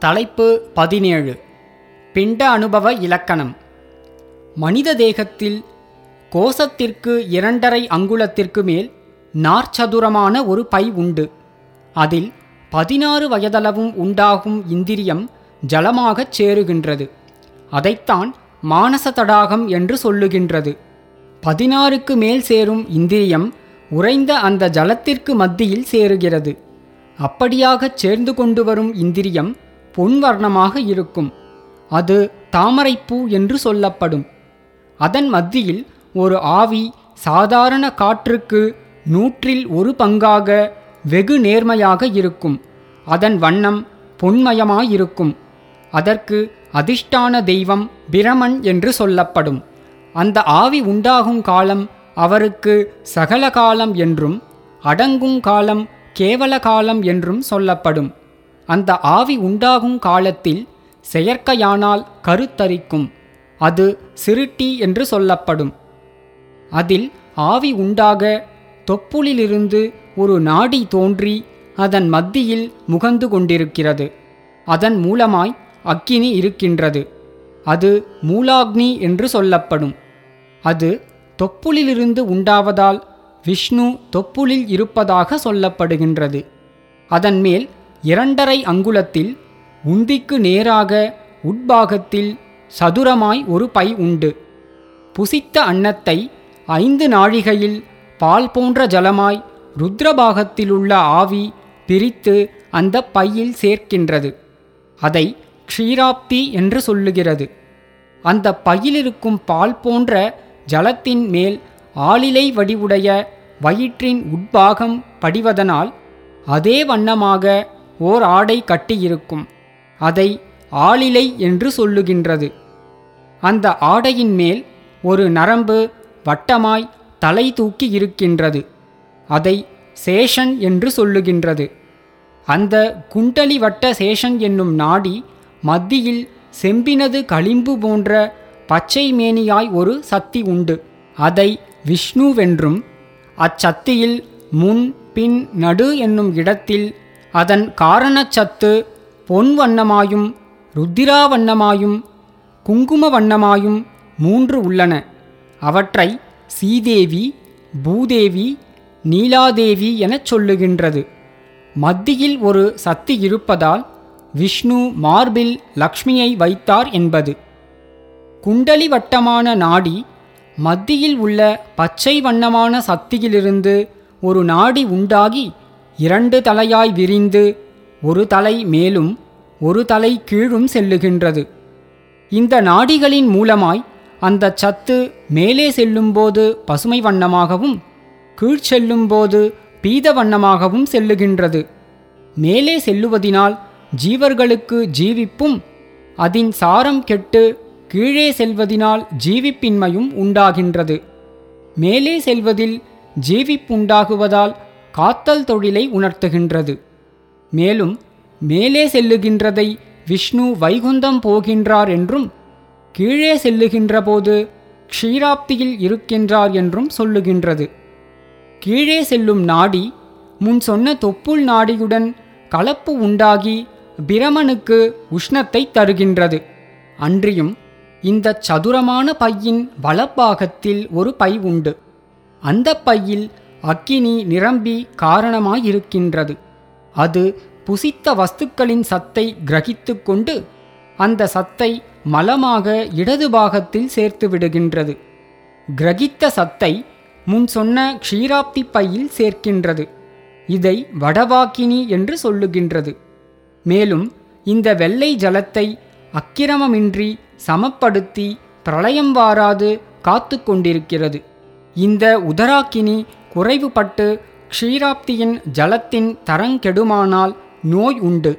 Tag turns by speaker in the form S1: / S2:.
S1: தலைப்பு பதினேழு. பிண்ட அனுபவ இலக்கணம். மனித தேகத்தில் கோசத்திற்கு இரண்டரை அங்குலத்திற்கு மேல் நாற்சதுரமான ஒரு பை உண்டு. அதில் பதினாறு வயதளவும் உண்டாகும் இந்திரியம் ஜலமாகச் சேருகின்றது. அதைத்தான் மானச தடாகம் என்று சொல்லுகின்றது. பதினாறுக்கு மேல் சேரும் இந்திரியம் உறைந்த அந்த ஜலத்திற்கு மத்தியில் சேருகிறது. அப்படியாகச் சேர்ந்து கொண்டு வரும் இந்திரியம் பொன்வர்ணமாக இருக்கும். அது தாமரைப்பூ என்று சொல்லப்படும். அதன் மத்தியில் ஒரு ஆவி சாதாரண காற்றுக்கு நூற்றில் ஒரு பங்காக வெகு நேர்மையாக இருக்கும். அதன் வண்ணம் பொன்மயமாயிருக்கும். அதற்கு அதிஷ்டான தெய்வம் பிரமன் என்று சொல்லப்படும். அந்த ஆவி உண்டாகும் காலம் அவருக்கு சகல காலம் என்றும் அடங்கும் காலம் கேவல காலம் என்றும் சொல்லப்படும். அந்த ஆவி உண்டாகும் காலத்தில் செயற்கையானால் கருத்தரிக்கும். அது சிறுட்டி என்று சொல்லப்படும். அதில் ஆவி உண்டாக தொப்புளிலிருந்து ஒரு நாடி தோன்றி அதன் மத்தியில் முகந்து கொண்டிருக்கிறது. அதன் மூலமாய் அக்கினி இருக்கின்றது. அது மூலாக்னி என்று சொல்லப்படும். அது தொப்புளிலிருந்து உண்டாவதால் விஷ்ணு தொப்புளில் இருப்பதாக சொல்லப்படுகின்றது. அதன் மேல் இரண்டரை அங்குலத்தில் உந்திக்கு நேராக உட்பாகத்தில் சதுரமாய் ஒரு பை உண்டு. புசித்த அன்னத்தை ஐந்து நாழிகையில் பால் போன்ற ஜலமாய் ருத்ரபாகத்திலுள்ள ஆவி பிரித்து அந்த பையில் சேர்க்கின்றது. அதை க்ஷீராப்தி என்று சொல்லுகிறது. அந்த பையிலிருக்கும் பால் போன்ற ஜலத்தின் மேல் ஆளிலை வடிவுடைய வயிற்றின் உட்பாகம் படிவதனால் அதே வண்ணமாக ஓர் ஆடை கட்டியிருக்கும். அதை ஆளிலை என்று சொல்லுகின்றது. அந்த ஆடையின் மேல் ஒரு நரம்பு வட்டமாய் தலை தூக்கி இருக்கின்றது. அதை சேஷன் என்று சொல்லுகின்றது. அந்த குண்டலி வட்ட சேஷன் என்னும் நாடி மத்தியில் செம்பினது களிம்பு போன்ற பச்சை மேனியாய் ஒரு சக்தி உண்டு. அதை விஷ்ணுவென்றும் அச்சத்தியில் முன் பின் நடு என்னும் இடத்தில் அதன் காரணச்சத்து பொன் வண்ணமாயும் ருத்திரா வண்ணமாயும் குங்கும வண்ணமாயும் மூன்று உள்ளன. அவற்றை சீதேவி பூதேவி நீலாதேவி எனச் சொல்லுகின்றது. மத்தியில் ஒரு சக்தி இருப்பதால் விஷ்ணு மார்பில் லக்ஷ்மியை வைத்தார் என்பது. குண்டலி வட்டமான நாடி மத்தியில் உள்ள பச்சை வண்ணமான சக்தியிலிருந்து ஒரு நாடி உண்டாகி இரண்டு தலையாய் விரிந்து ஒரு தலை மேலும் ஒரு தலை கீழும் செல்லுகின்றது. இந்த நாடிகளின் மூலமாய் அந்த சத்து மேலே செல்லும்போது பசுமை வண்ணமாகவும் கீழ் செல்லும்போது பீத வண்ணமாகவும் செல்லுகின்றது. மேலே செல்லுவதினால் ஜீவர்களுக்கு ஜீவிப்பும் அதன் சாரம் கெட்டு கீழே செல்வதினால் ஜீவிப்பின்மையும் உண்டாகின்றது. மேலே செல்வதில் ஜீவிப்புண்டாகுவதால் காத்தல் தொழிலை உணர்த்துகின்றது. மேலும் மேலே செல்லுகின்றதை விஷ்ணு வைகுந்தம் போகின்றார் என்றும் கீழே செல்லுகின்ற போது க்ஷீராப்தியில் இருக்கின்றார் என்றும் சொல்லுகின்றது. கீழே செல்லும் நாடி முன் சொன்ன தொப்புள் நாடியுடன் கலப்பு உண்டாகி பிரமனுக்கு உஷ்ணத்தை தருகின்றது. அன்றியும் இந்த சதுரமான பையின் வலப்பாகத்தில் ஒரு பை உண்டு. அந்த பையில் அக்கினி நிரம்பி காரணமாயிருக்கின்றது. அது புசித்த வஸ்துக்களின் சத்தை கிரகித்து கொண்டு அந்த சத்தை மலமாக இடது பாகத்தில் சேர்த்து விடுகின்றது. கிரகித்த சத்தை முன் சொன்ன க்ஷீராப்தி பையில் சேர்க்கின்றது. இதை வடவாக்கினி என்று சொல்லுகின்றது. மேலும் இந்த வெள்ளை ஜலத்தை அக்கிரமமின்றி சமப்படுத்தி பிரளயம் வாராது காத்து கொண்டிருக்கிறது. இந்த உதராக்கினி குறைவுபட்டு க்ஷீராப்தியின் ஜலத்தின் தரங்கெடுமானால் நோய் உண்டு.